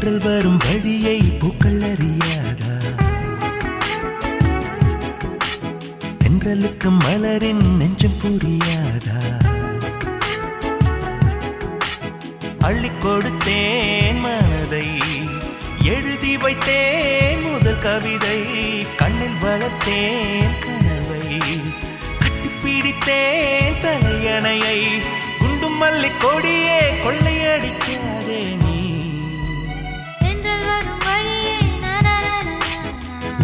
தென்றல் வரும் வழியை பூக்கள் அறியாதா? தென்றலுக்கு மலரின் நெஞ்சம் புரியாதா? அள்ளி கொடுத்தேன் மனதை எழுதி வைத்தேன் முதல் கவிதை கண்ணில் வளர்த்தேன் கனவை கட்டிப்பிடித்தேன் தலையணையை குண்டும் மல்லி கொடியே கொள்ளையடிக்காதே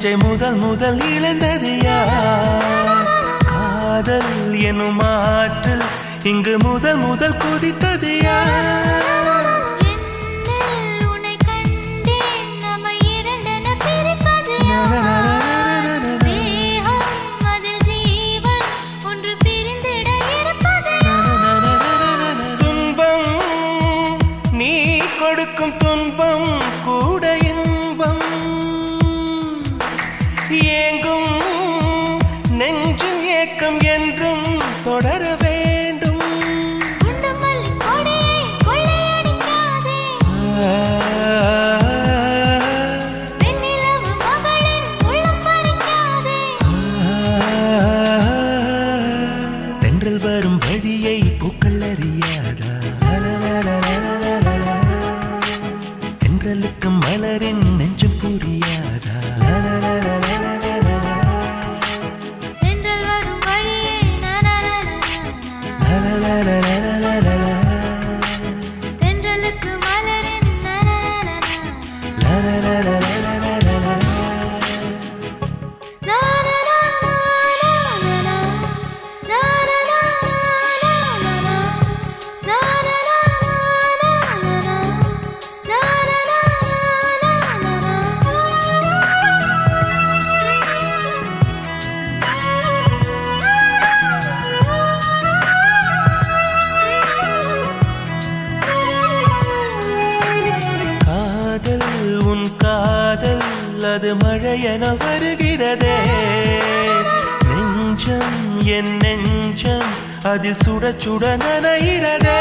நெஞ்சை முதல் முதல் இழந்தது யார் காதல் எனும் ஆற்றல் இங்கு முதல் முதல் குதித்தது யார்? உன்னை வரும் வழியை பூக்கள் அறியாதா என்றலுக்கும் மலரின் நெஞ்சம் புரியா அது மழையென வருகிறதே. நெஞ்சம் என் நெஞ்சம் அதில் சுட சுட நனைகிறதே.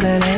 na na na